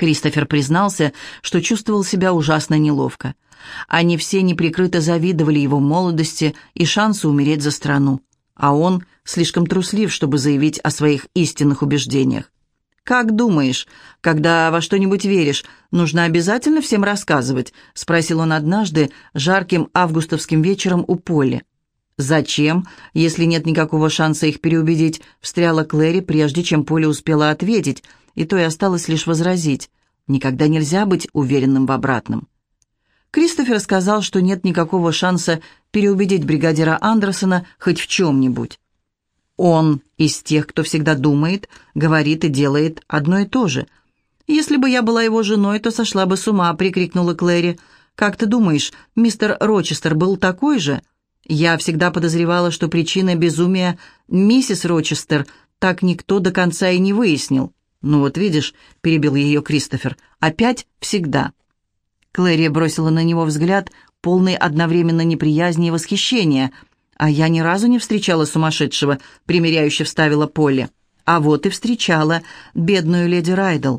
Кристофер признался, что чувствовал себя ужасно неловко. Они все неприкрыто завидовали его молодости и шансу умереть за страну, а он слишком труслив, чтобы заявить о своих истинных убеждениях. «Как думаешь, когда во что-нибудь веришь, нужно обязательно всем рассказывать?» — спросил он однажды жарким августовским вечером у Поли. «Зачем, если нет никакого шанса их переубедить?» — встряла Клэри, прежде чем Поля успела ответить, и то и осталось лишь возразить. «Никогда нельзя быть уверенным в обратном». Кристофер сказал, что нет никакого шанса переубедить бригадира Андерсона хоть в чем-нибудь. Он из тех, кто всегда думает, говорит и делает одно и то же. «Если бы я была его женой, то сошла бы с ума», — прикрикнула Клэри. «Как ты думаешь, мистер Рочестер был такой же?» «Я всегда подозревала, что причина безумия миссис Рочестер так никто до конца и не выяснил». «Ну вот видишь», — перебил ее Кристофер, — «опять всегда». Клэри бросила на него взгляд, полный одновременно неприязни и восхищения — «А я ни разу не встречала сумасшедшего», — примиряюще вставила Полли. «А вот и встречала бедную леди Райдл».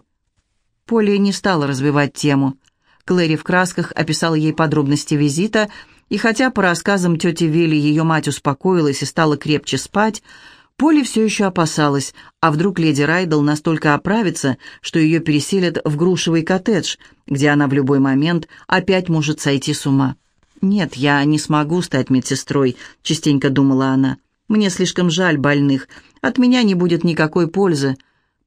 Полли не стала развивать тему. Клэри в красках описала ей подробности визита, и хотя по рассказам тети Вилли ее мать успокоилась и стала крепче спать, Полли все еще опасалась, а вдруг леди Райдл настолько оправится, что ее переселят в грушевый коттедж, где она в любой момент опять может сойти с ума. «Нет, я не смогу стать медсестрой», — частенько думала она. «Мне слишком жаль больных. От меня не будет никакой пользы».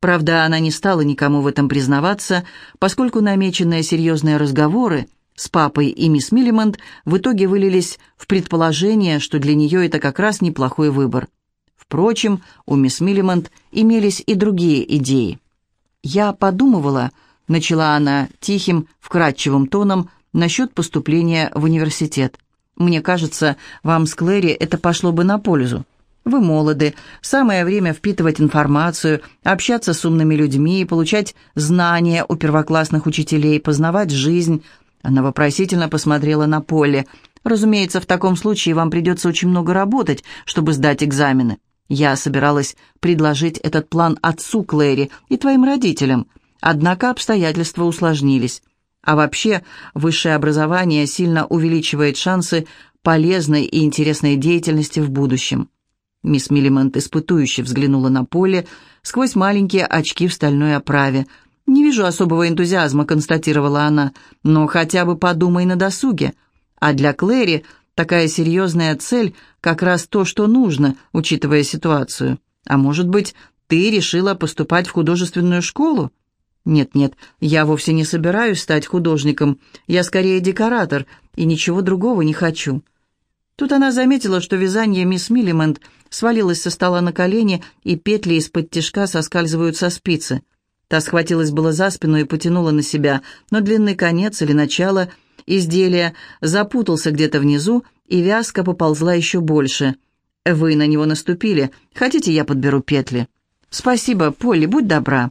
Правда, она не стала никому в этом признаваться, поскольку намеченные серьезные разговоры с папой и мисс Миллимонт в итоге вылились в предположение, что для нее это как раз неплохой выбор. Впрочем, у мисс Миллимонт имелись и другие идеи. «Я подумывала», — начала она тихим, вкрадчивым тоном, насчет поступления в университет. Мне кажется, вам с Клэри это пошло бы на пользу. Вы молоды, самое время впитывать информацию, общаться с умными людьми, получать знания у первоклассных учителей, познавать жизнь. Она вопросительно посмотрела на Поле. Разумеется, в таком случае вам придется очень много работать, чтобы сдать экзамены. Я собиралась предложить этот план отцу Клэри и твоим родителям, однако обстоятельства усложнились. А вообще, высшее образование сильно увеличивает шансы полезной и интересной деятельности в будущем. Мисс Миллимонт испытующе взглянула на поле сквозь маленькие очки в стальной оправе. «Не вижу особого энтузиазма», — констатировала она, «но хотя бы подумай на досуге. А для Клэри такая серьезная цель как раз то, что нужно, учитывая ситуацию. А может быть, ты решила поступать в художественную школу?» «Нет-нет, я вовсе не собираюсь стать художником. Я скорее декоратор и ничего другого не хочу». Тут она заметила, что вязание мисс Миллимент свалилось со стола на колени, и петли из-под тишка соскальзывают со спицы. Та схватилась было за спину и потянула на себя, но длинный конец или начало изделия запутался где-то внизу, и вязка поползла еще больше. «Вы на него наступили. Хотите, я подберу петли?» «Спасибо, Полли, будь добра».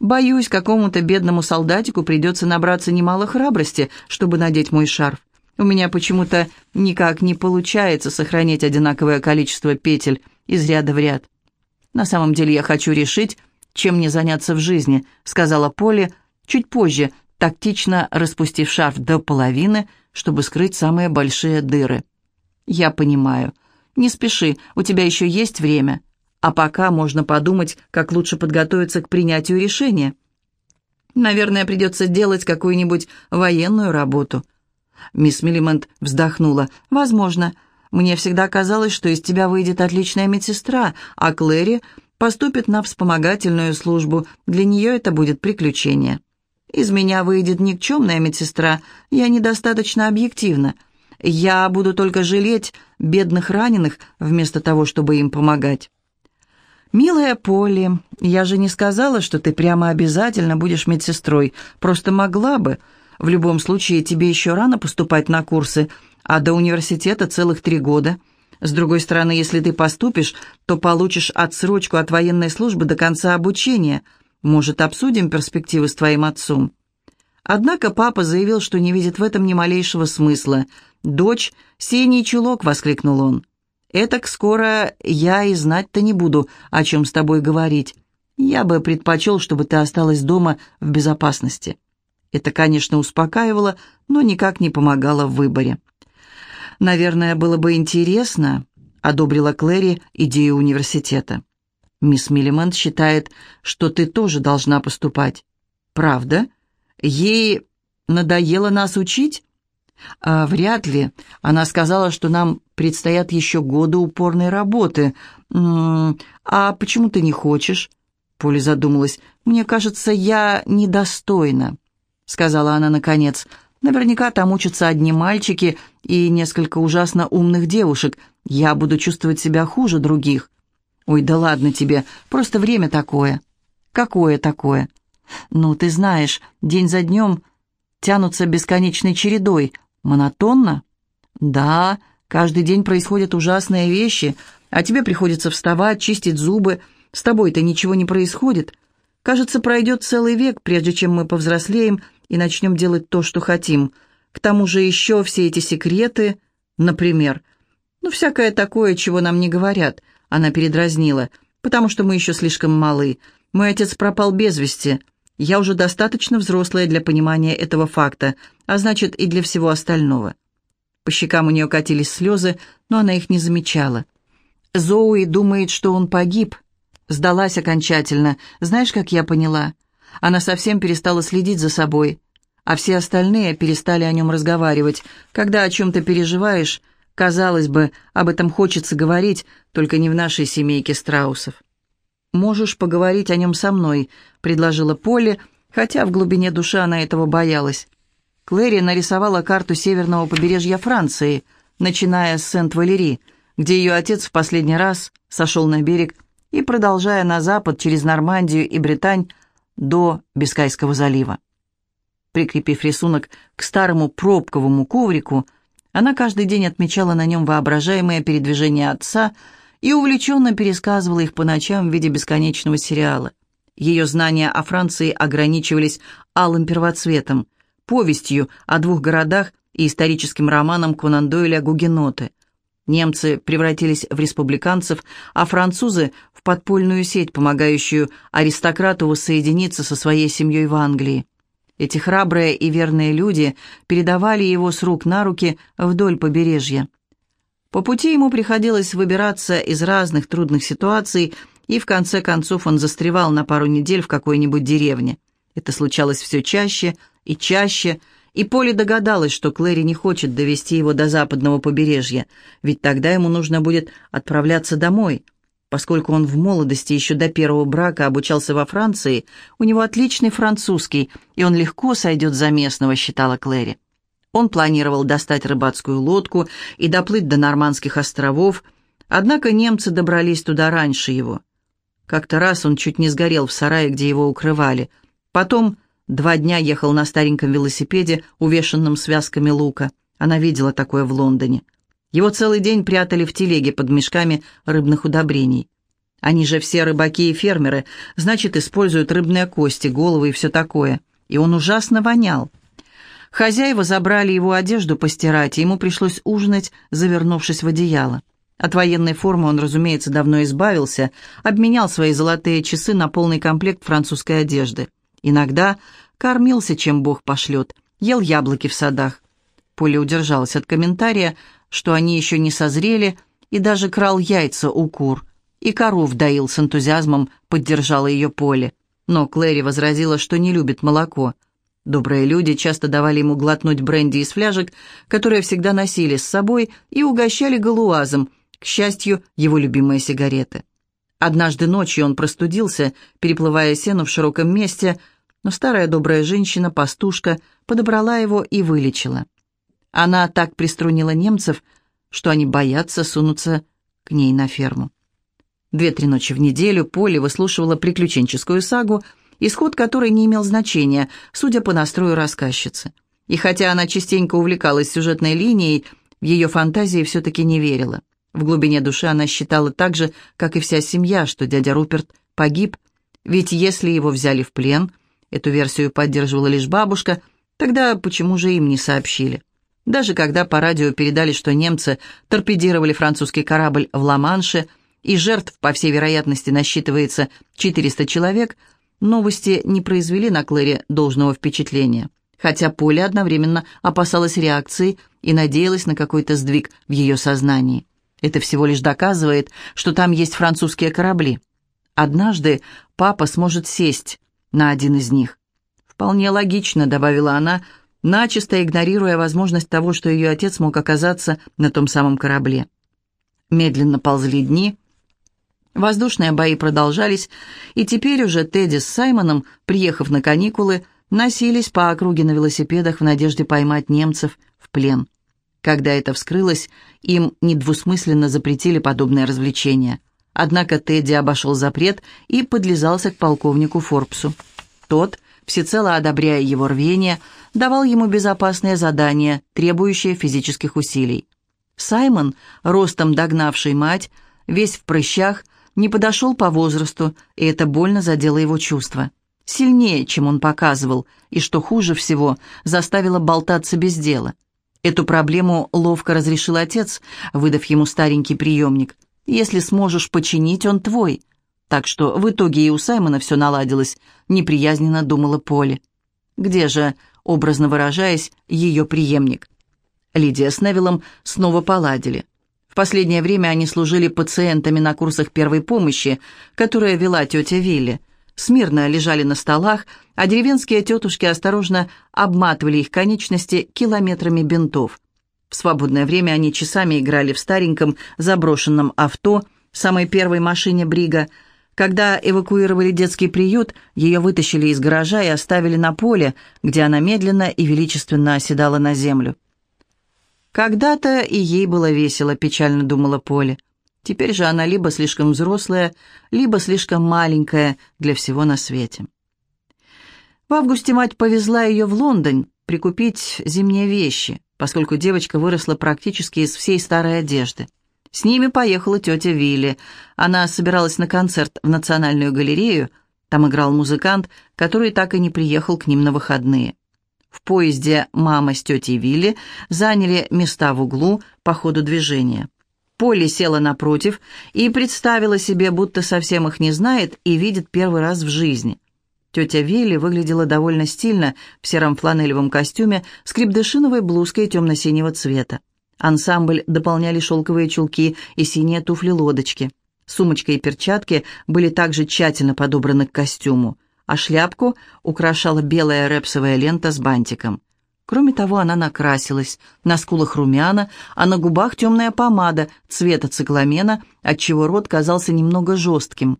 Боюсь, какому-то бедному солдатику придется набраться немало храбрости, чтобы надеть мой шарф. У меня почему-то никак не получается сохранить одинаковое количество петель из ряда в ряд. На самом деле я хочу решить, чем мне заняться в жизни, сказала Поле чуть позже, тактично распустив шарф до половины, чтобы скрыть самые большие дыры. Я понимаю. Не спеши, у тебя еще есть время. А пока можно подумать, как лучше подготовиться к принятию решения. Наверное, придется делать какую-нибудь военную работу. Мисс Миллимонт вздохнула. «Возможно. Мне всегда казалось, что из тебя выйдет отличная медсестра, а Клэри поступит на вспомогательную службу. Для нее это будет приключение. Из меня выйдет никчемная медсестра. Я недостаточно объективна. Я буду только жалеть бедных раненых, вместо того, чтобы им помогать». «Милая Полли, я же не сказала, что ты прямо обязательно будешь медсестрой. Просто могла бы. В любом случае, тебе еще рано поступать на курсы, а до университета целых три года. С другой стороны, если ты поступишь, то получишь отсрочку от военной службы до конца обучения. Может, обсудим перспективы с твоим отцом?» Однако папа заявил, что не видит в этом ни малейшего смысла. «Дочь, синий чулок!» — воскликнул он. Этак скоро я и знать-то не буду, о чем с тобой говорить. Я бы предпочел, чтобы ты осталась дома в безопасности». Это, конечно, успокаивало, но никак не помогало в выборе. «Наверное, было бы интересно», — одобрила Клэри идею университета. «Мисс Миллимент считает, что ты тоже должна поступать». «Правда? Ей надоело нас учить?» а, «Вряд ли. Она сказала, что нам предстоят еще годы упорной работы. А почему ты не хочешь?» Поля задумалась. «Мне кажется, я недостойна», — сказала она наконец. «Наверняка там учатся одни мальчики и несколько ужасно умных девушек. Я буду чувствовать себя хуже других». «Ой, да ладно тебе, просто время такое». «Какое такое?» «Ну, ты знаешь, день за днем тянутся бесконечной чередой. Монотонно?» «Да, каждый день происходят ужасные вещи, а тебе приходится вставать, чистить зубы, с тобой-то ничего не происходит. Кажется, пройдет целый век, прежде чем мы повзрослеем и начнем делать то, что хотим. К тому же еще все эти секреты, например. Ну, всякое такое, чего нам не говорят, она передразнила, потому что мы еще слишком малы. Мой отец пропал без вести. Я уже достаточно взрослая для понимания этого факта, а значит и для всего остального. По щекам у нее катились слезы, но она их не замечала. Зоуи думает, что он погиб, Сдалась окончательно. Знаешь, как я поняла? Она совсем перестала следить за собой, а все остальные перестали о нем разговаривать. Когда о чем-то переживаешь, казалось бы, об этом хочется говорить, только не в нашей семейке страусов. «Можешь поговорить о нем со мной», — предложила Полли, хотя в глубине души она этого боялась. Клэри нарисовала карту северного побережья Франции, начиная с Сент-Валери, где ее отец в последний раз сошел на берег и продолжая на запад через Нормандию и Британь до Бискайского залива. Прикрепив рисунок к старому пробковому коврику, она каждый день отмечала на нем воображаемые передвижения отца и увлеченно пересказывала их по ночам в виде бесконечного сериала. Ее знания о Франции ограничивались алым первоцветом, повестью о двух городах и историческим романом Конан Дойля «Гугеноты». Немцы превратились в республиканцев, а французы – в подпольную сеть, помогающую аристократу воссоединиться со своей семьей в Англии. Эти храбрые и верные люди передавали его с рук на руки вдоль побережья. По пути ему приходилось выбираться из разных трудных ситуаций, и в конце концов он застревал на пару недель в какой-нибудь деревне. Это случалось все чаще и чаще – и Поле догадалась, что Клэри не хочет довести его до западного побережья, ведь тогда ему нужно будет отправляться домой. Поскольку он в молодости еще до первого брака обучался во Франции, у него отличный французский, и он легко сойдет за местного, считала Клэри. Он планировал достать рыбацкую лодку и доплыть до Нормандских островов, однако немцы добрались туда раньше его. Как-то раз он чуть не сгорел в сарае, где его укрывали. Потом Два дня ехал на стареньком велосипеде, увешанном связками лука. Она видела такое в Лондоне. Его целый день прятали в телеге под мешками рыбных удобрений. Они же все рыбаки и фермеры, значит, используют рыбные кости, головы и все такое. И он ужасно вонял. Хозяева забрали его одежду постирать, и ему пришлось ужинать, завернувшись в одеяло. От военной формы он, разумеется, давно избавился, обменял свои золотые часы на полный комплект французской одежды. Иногда кормился, чем Бог пошлет, ел яблоки в садах. Поля удержалась от комментария, что они еще не созрели, и даже крал яйца у кур. И коров доил с энтузиазмом, поддержала ее Поле. Но Клэри возразила, что не любит молоко. Добрые люди часто давали ему глотнуть бренди из фляжек, которые всегда носили с собой, и угощали галуазом, к счастью, его любимые сигареты. Однажды ночью он простудился, переплывая сено в широком месте, но старая добрая женщина, пастушка, подобрала его и вылечила. Она так приструнила немцев, что они боятся сунуться к ней на ферму. Две-три ночи в неделю Поле выслушивала приключенческую сагу, исход которой не имел значения, судя по настрою рассказчицы. И хотя она частенько увлекалась сюжетной линией, в ее фантазии все-таки не верила. В глубине души она считала так же, как и вся семья, что дядя Руперт погиб, ведь если его взяли в плен, эту версию поддерживала лишь бабушка, тогда почему же им не сообщили? Даже когда по радио передали, что немцы торпедировали французский корабль в Ла-Манше, и жертв, по всей вероятности, насчитывается 400 человек, новости не произвели на Клэре должного впечатления, хотя Поля одновременно опасалась реакции и надеялась на какой-то сдвиг в ее сознании. Это всего лишь доказывает, что там есть французские корабли. Однажды папа сможет сесть на один из них. «Вполне логично», — добавила она, начисто игнорируя возможность того, что ее отец мог оказаться на том самом корабле. Медленно ползли дни. Воздушные бои продолжались, и теперь уже Тедди с Саймоном, приехав на каникулы, носились по округе на велосипедах в надежде поймать немцев в плен. Когда это вскрылось, им недвусмысленно запретили подобное развлечение. Однако Тедди обошел запрет и подлизался к полковнику Форбсу. Тот, всецело одобряя его рвение, давал ему безопасные задания, требующие физических усилий. Саймон, ростом догнавший мать, весь в прыщах, не подошел по возрасту, и это больно задело его чувства. Сильнее, чем он показывал, и, что хуже всего, заставило болтаться без дела. Эту проблему ловко разрешил отец, выдав ему старенький приемник. «Если сможешь починить, он твой». Так что в итоге и у Саймона все наладилось, неприязненно думала Поли. Где же, образно выражаясь, ее преемник? Лидия с Невиллом снова поладили. В последнее время они служили пациентами на курсах первой помощи, которые вела тетя Вилли. Смирно лежали на столах, а деревенские тетушки осторожно обматывали их конечности километрами бинтов. В свободное время они часами играли в стареньком заброшенном авто, самой первой машине Брига. Когда эвакуировали детский приют, ее вытащили из гаража и оставили на поле, где она медленно и величественно оседала на землю. Когда-то и ей было весело, печально думала Поле. Теперь же она либо слишком взрослая, либо слишком маленькая для всего на свете. В августе мать повезла ее в Лондон прикупить зимние вещи, поскольку девочка выросла практически из всей старой одежды. С ними поехала тетя Вилли. Она собиралась на концерт в Национальную галерею. Там играл музыкант, который так и не приехал к ним на выходные. В поезде мама с тетей Вилли заняли места в углу по ходу движения. Полли села напротив и представила себе, будто совсем их не знает и видит первый раз в жизни. Тетя Вилли выглядела довольно стильно в сером фланелевом костюме с крепдышиновой блузкой темно-синего цвета. Ансамбль дополняли шелковые чулки и синие туфли-лодочки. Сумочка и перчатки были также тщательно подобраны к костюму, а шляпку украшала белая репсовая лента с бантиком. Кроме того, она накрасилась, на скулах румяна, а на губах темная помада цвета цикламена, отчего рот казался немного жестким.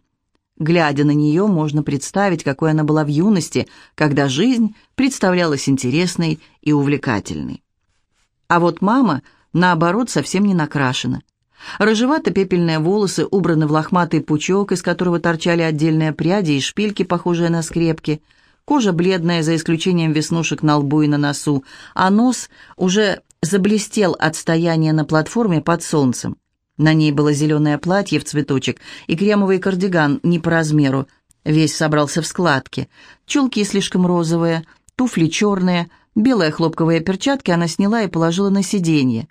Глядя на нее, можно представить, какой она была в юности, когда жизнь представлялась интересной и увлекательной. А вот мама, наоборот, совсем не накрашена. Рыжевато-пепельные волосы убраны в лохматый пучок, из которого торчали отдельные пряди и шпильки, похожие на скрепки – Кожа бледная, за исключением веснушек на лбу и на носу, а нос уже заблестел от стояния на платформе под солнцем. На ней было зеленое платье в цветочек и кремовый кардиган не по размеру, весь собрался в складки. Чулки слишком розовые, туфли черные, белые хлопковые перчатки она сняла и положила на сиденье.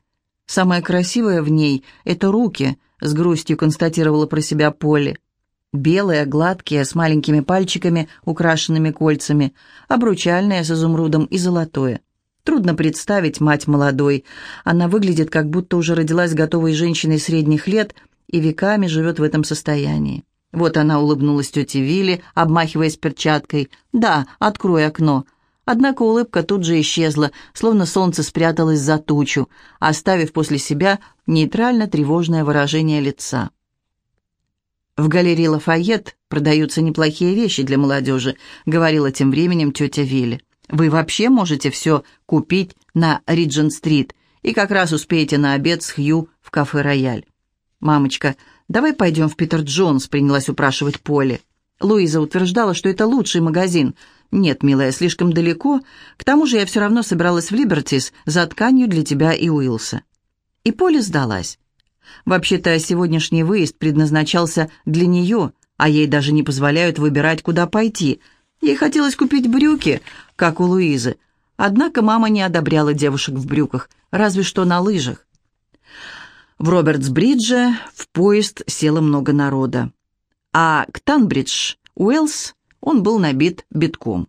Самое красивое в ней — это руки, с грустью констатировала про себя Полли. Белые, гладкие, с маленькими пальчиками, украшенными кольцами, обручальное с изумрудом и золотое. Трудно представить мать молодой. Она выглядит, как будто уже родилась готовой женщиной средних лет и веками живет в этом состоянии. Вот она улыбнулась тете Вилли, обмахиваясь перчаткой. «Да, открой окно». Однако улыбка тут же исчезла, словно солнце спряталось за тучу, оставив после себя нейтрально-тревожное выражение лица. «В галерее Лафайет продаются неплохие вещи для молодежи», говорила тем временем тетя Вилли. «Вы вообще можете все купить на Риджин-стрит и как раз успеете на обед с Хью в кафе «Рояль». «Мамочка, давай пойдем в Питер Джонс», принялась упрашивать Поле. Луиза утверждала, что это лучший магазин. «Нет, милая, слишком далеко. К тому же я все равно собиралась в Либертис за тканью для тебя и Уилса». И Поле сдалась. Вообще-то сегодняшний выезд предназначался для нее, а ей даже не позволяют выбирать, куда пойти. Ей хотелось купить брюки, как у Луизы. Однако мама не одобряла девушек в брюках, разве что на лыжах. В Робертсбридже в поезд село много народа, а к Танбридж, Уэллс, он был набит битком.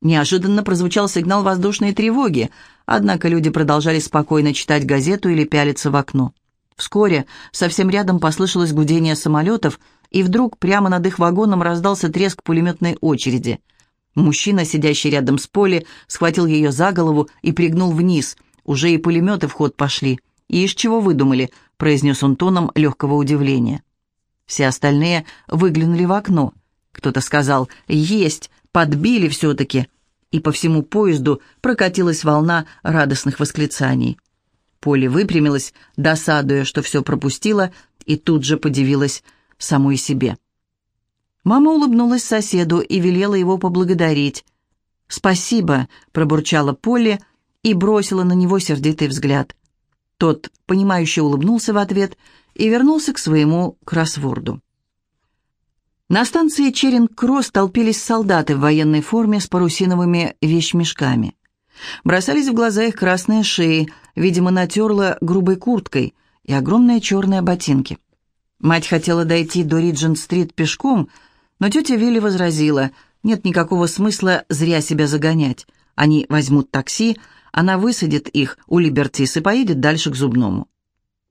Неожиданно прозвучал сигнал воздушной тревоги, однако люди продолжали спокойно читать газету или пялиться в окно. Вскоре совсем рядом послышалось гудение самолетов, и вдруг прямо над их вагоном раздался треск пулеметной очереди. Мужчина, сидящий рядом с Поли, схватил ее за голову и пригнул вниз. Уже и пулеметы в ход пошли. «И из чего выдумали?» — произнес он тоном легкого удивления. Все остальные выглянули в окно. Кто-то сказал «Есть! Подбили все-таки!» И по всему поезду прокатилась волна радостных восклицаний. Поле выпрямилась, досадуя, что все пропустила, и тут же подивилась самой себе. Мама улыбнулась соседу и велела его поблагодарить. «Спасибо», — пробурчала Полли и бросила на него сердитый взгляд. Тот, понимающе улыбнулся в ответ и вернулся к своему кроссворду. На станции Черинг-Кросс толпились солдаты в военной форме с парусиновыми вещмешками. Бросались в глаза их красные шеи, видимо, натерла грубой курткой и огромные черные ботинки. Мать хотела дойти до Риджент-стрит пешком, но тетя Вилли возразила, нет никакого смысла зря себя загонять. Они возьмут такси, она высадит их у Либертис и поедет дальше к зубному.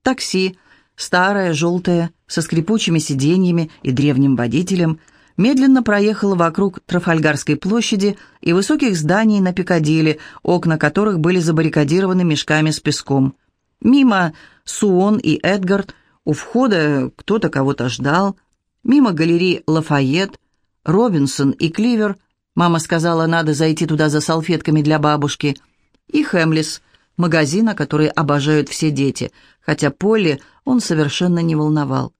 Такси, старое, желтое, со скрипучими сиденьями и древним водителем – медленно проехала вокруг Трафальгарской площади и высоких зданий на Пикадилли, окна которых были забаррикадированы мешками с песком. Мимо Суон и Эдгард, у входа кто-то кого-то ждал. Мимо галереи Лафайет, Робинсон и Кливер. Мама сказала, надо зайти туда за салфетками для бабушки. И Хемлис, магазина, который обожают все дети, хотя Полли он совершенно не волновал.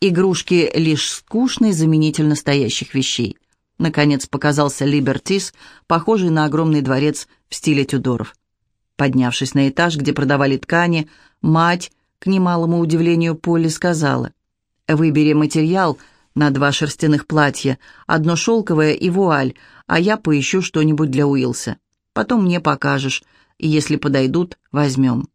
Игрушки — лишь скучный заменитель настоящих вещей. Наконец показался Либертис, похожий на огромный дворец в стиле Тюдоров. Поднявшись на этаж, где продавали ткани, мать, к немалому удивлению Полли, сказала, «Выбери материал на два шерстяных платья, одно шелковое и вуаль, а я поищу что-нибудь для Уилса. Потом мне покажешь, и если подойдут, возьмем».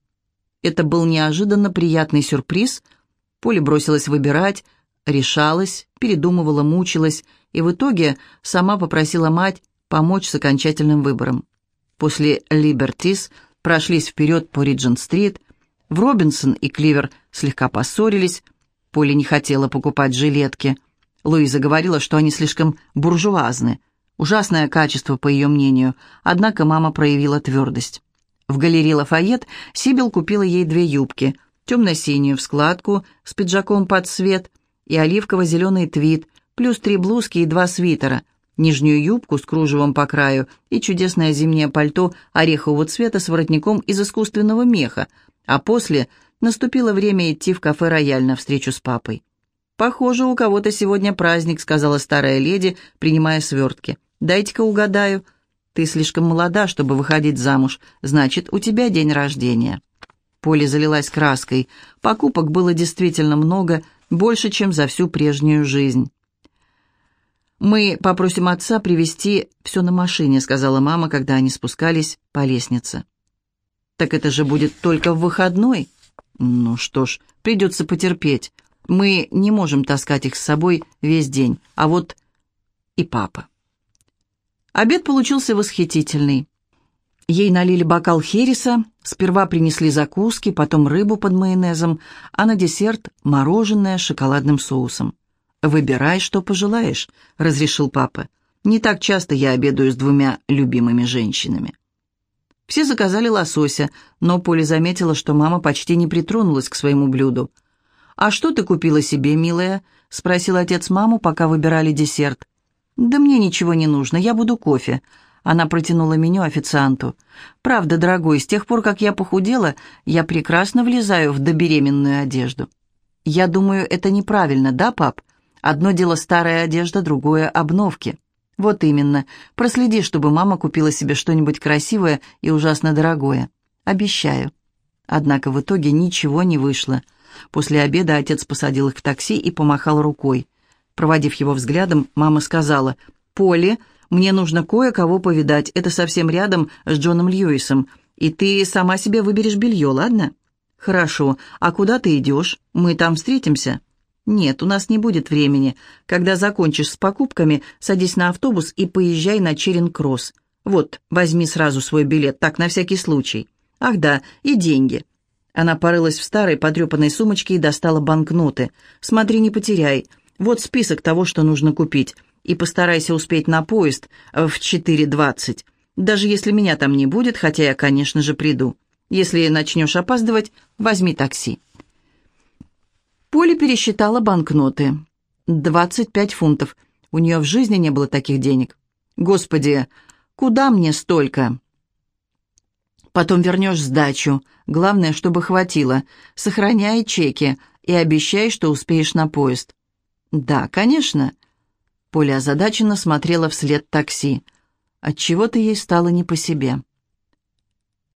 Это был неожиданно приятный сюрприз — Поля бросилась выбирать, решалась, передумывала, мучилась и в итоге сама попросила мать помочь с окончательным выбором. После «Либертис» прошлись вперед по Риджент-стрит, в Робинсон и Кливер слегка поссорились, Поля не хотела покупать жилетки. Луиза говорила, что они слишком буржуазны. Ужасное качество, по ее мнению, однако мама проявила твердость. В галерее Лафайет Сибил купила ей две юбки – темно-синюю в складку с пиджаком под цвет и оливково-зеленый твид, плюс три блузки и два свитера, нижнюю юбку с кружевом по краю и чудесное зимнее пальто орехового цвета с воротником из искусственного меха, а после наступило время идти в кафе «Рояль» на встречу с папой. «Похоже, у кого-то сегодня праздник», — сказала старая леди, принимая свертки. «Дайте-ка угадаю. Ты слишком молода, чтобы выходить замуж. Значит, у тебя день рождения». Поле залилась краской. Покупок было действительно много, больше, чем за всю прежнюю жизнь. «Мы попросим отца привезти все на машине», — сказала мама, когда они спускались по лестнице. «Так это же будет только в выходной?» «Ну что ж, придется потерпеть. Мы не можем таскать их с собой весь день, а вот и папа». Обед получился восхитительный. Ей налили бокал хереса, сперва принесли закуски, потом рыбу под майонезом, а на десерт – мороженое с шоколадным соусом. «Выбирай, что пожелаешь», – разрешил папа. «Не так часто я обедаю с двумя любимыми женщинами». Все заказали лосося, но Поля заметила, что мама почти не притронулась к своему блюду. «А что ты купила себе, милая?» – спросил отец маму, пока выбирали десерт. «Да мне ничего не нужно, я буду кофе», она протянула меню официанту. «Правда, дорогой, с тех пор, как я похудела, я прекрасно влезаю в добеременную одежду». «Я думаю, это неправильно, да, пап? Одно дело старая одежда, другое — обновки». «Вот именно. Проследи, чтобы мама купила себе что-нибудь красивое и ужасно дорогое. Обещаю». Однако в итоге ничего не вышло. После обеда отец посадил их в такси и помахал рукой. Проводив его взглядом, мама сказала, «Поле, мне нужно кое-кого повидать. Это совсем рядом с Джоном Льюисом. И ты сама себе выберешь белье, ладно?» «Хорошо. А куда ты идешь? Мы там встретимся?» «Нет, у нас не будет времени. Когда закончишь с покупками, садись на автобус и поезжай на Черинг-Кросс. Вот, возьми сразу свой билет, так, на всякий случай. Ах да, и деньги». Она порылась в старой потрепанной сумочке и достала банкноты. «Смотри, не потеряй. Вот список того, что нужно купить. И постарайся успеть на поезд в 4.20. Даже если меня там не будет, хотя я, конечно же, приду. Если начнешь опаздывать, возьми такси». Поля пересчитала банкноты. «Двадцать пять фунтов. У нее в жизни не было таких денег. Господи, куда мне столько?» «Потом вернешь сдачу. Главное, чтобы хватило. Сохраняй чеки и обещай, что успеешь на поезд». «Да, конечно». Поля озадаченно смотрела вслед такси. Отчего-то ей стало не по себе.